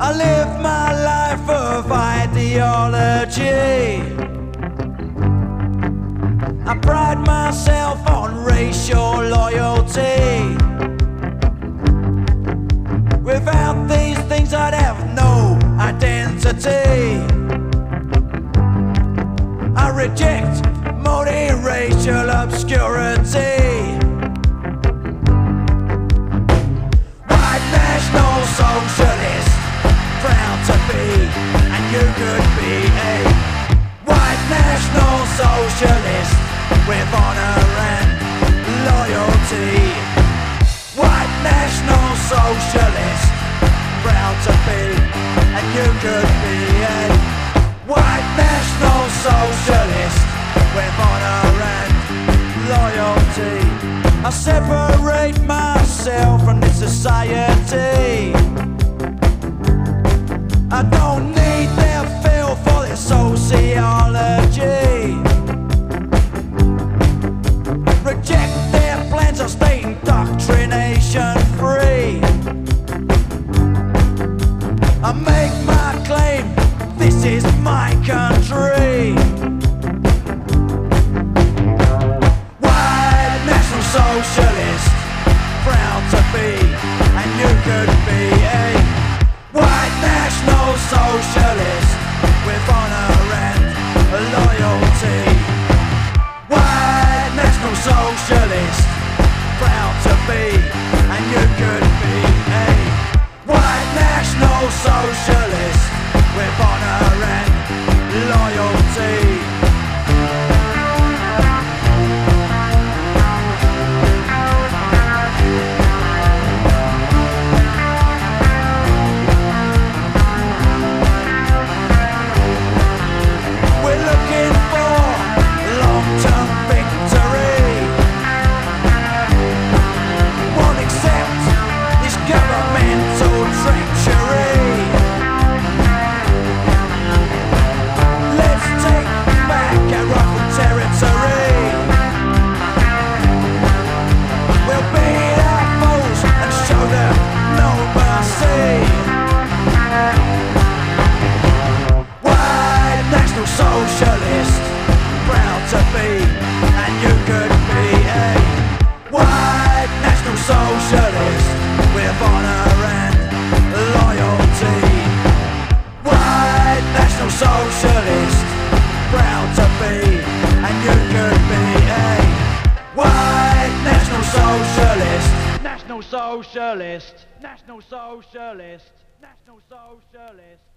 I live my life of ideology. I pride myself on racial loyalty. Without these things, I'd have no identity. Could be a white national socialist with honor and loyalty. White national socialist, proud to be, and you could be a white national socialist with honor and loyalty. I separate myself from this society. I don't sociology. With honor to be, and you could be a White National Socialist with honor and loyalty. White National Socialist, proud to be, and you could be a White National Socialist. National Socialist. National Socialist. National Socialist.